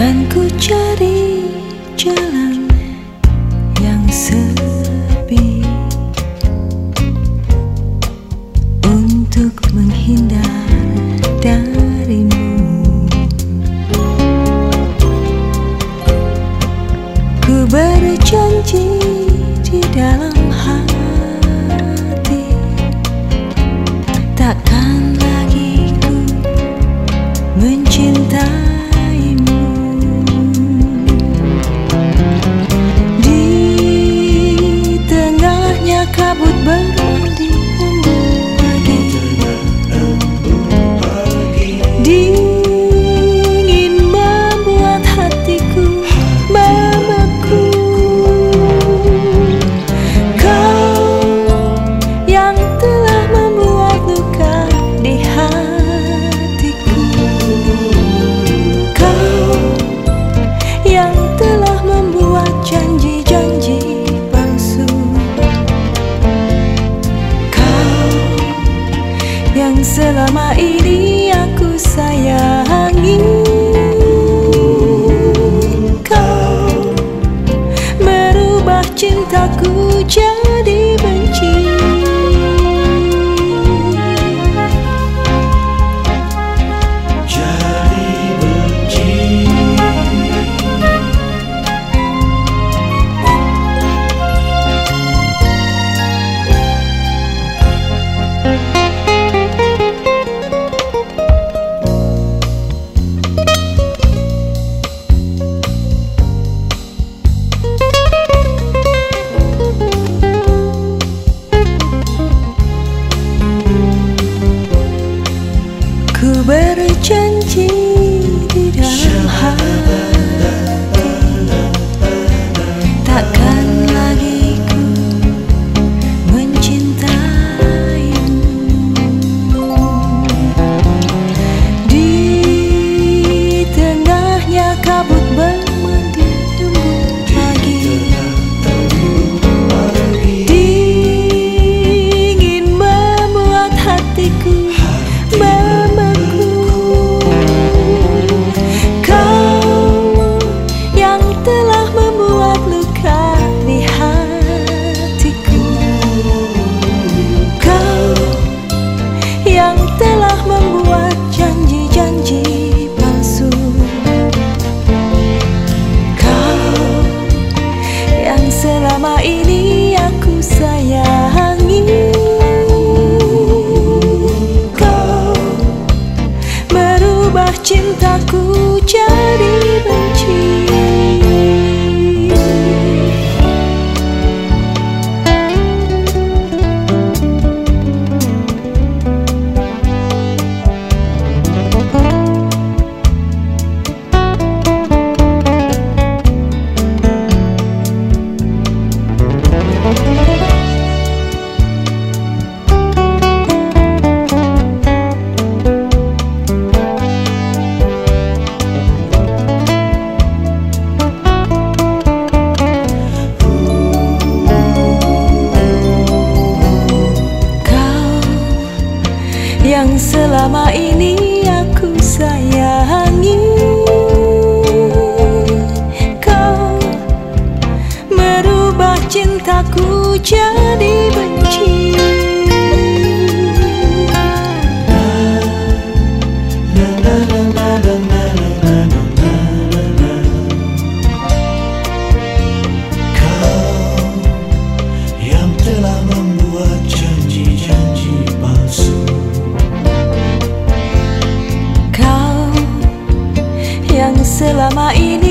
Kan ku cari jalan yang sepi Untuk menghindar darimu. Ku berjanji di dalam hati Takkan lagi ku mencintai. disebut baru. selama ini aku sayangi Kau. Merubah cintaku jadi benci. selama ini aku sayangi Kau merubah cintaku jauh. selama ini.